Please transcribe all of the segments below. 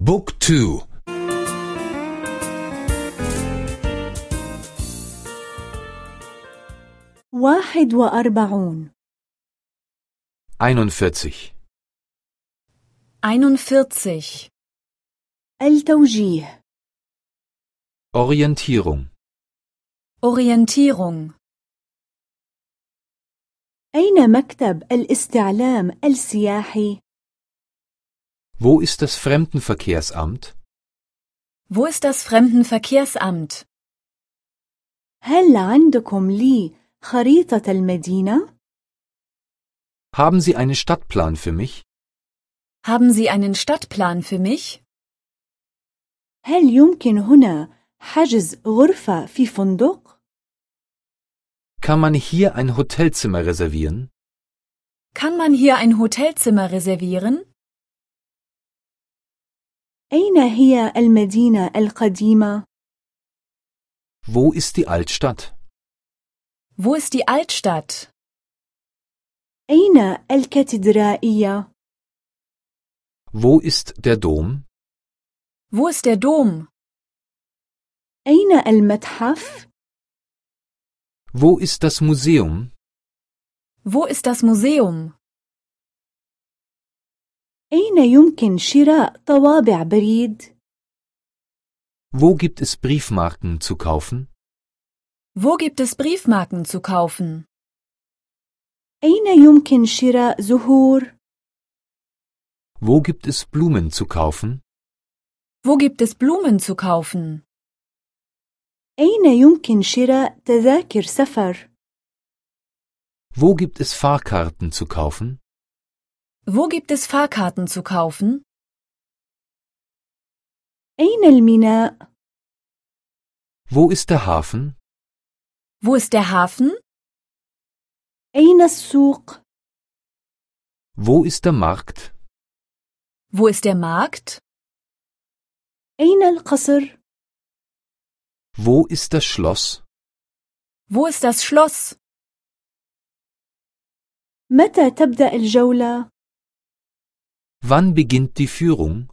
بوك تو واحد وأربعون 41 41. التوجيه Orientierung Orientierung. أين مكتب الاستعلام السياحي؟ Wo ist das Fremdenverkehrsamt? Wo ist das Fremdenverkehrsamt? هل عندكم لي خريطة المدينة؟ Haben Sie einen Stadtplan für mich? Haben Sie einen Stadtplan für mich? هل يمكن هنا حجز غرفة في فندق؟ Kann man hier ein Hotelzimmer reservieren? Kann man hier ein Hotelzimmer reservieren? أين هي المدينة القديمة؟ Wo ist die Altstadt? Wo ist die Altstadt? أين الكاتدرائية؟ Wo ist der Dom? Wo ist der Dom? أين المتحف؟ Wo ist das Museum? Wo ist das Museum? أين يمكن شراء طوابع بريد؟ Wo gibt es Briefmarken zu kaufen? Wo gibt es Briefmarken zu kaufen? أين يمكن شراء زهور؟ Wo gibt es Blumen zu kaufen? Wo gibt es Blumen zu kaufen? أين يمكن شراء تذاكر سفر؟ Wo gibt es Fahrkarten zu kaufen? Wo gibt es Fahrkarten zu kaufen? أين الميناء؟ Wo ist der Hafen? Wo ist der Hafen? أين السوق؟ Wo ist der Markt? Wo ist der Markt? أين القصر؟ Wo ist das Schloss? Wo ist das Schloss? متى تبدأ الجولة؟ Wann beginnt die Führung?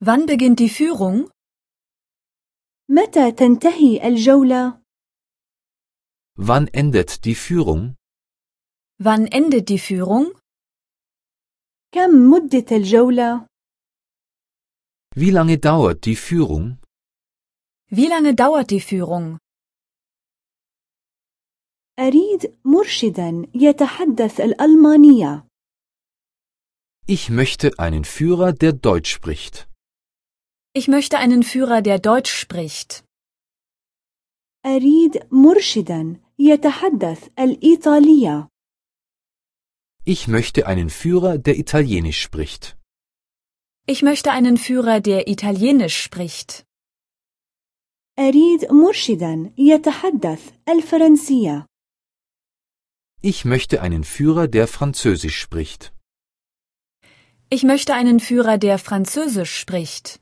Wann beginnt die Führung? متى تنتهي الجولة؟ Wann endet die Führung? Wann endet die Führung? كم مدة الجولة؟ Wie lange dauert die Führung? Wie lange dauert die Führung? أريد مرشدا يتحدث الألمانية. Ich möchte einen Führer, der Deutsch spricht. Ich möchte einen Führer, der Deutsch spricht. أريد مرشدا يتحدث الإيطالية. Ich möchte einen Führer, der Italienisch spricht. Ich möchte einen Führer, der Italienisch spricht. أريد مرشدا يتحدث الفرنسية. Ich möchte einen Führer, der Französisch spricht. Ich möchte einen Führer, der Französisch spricht.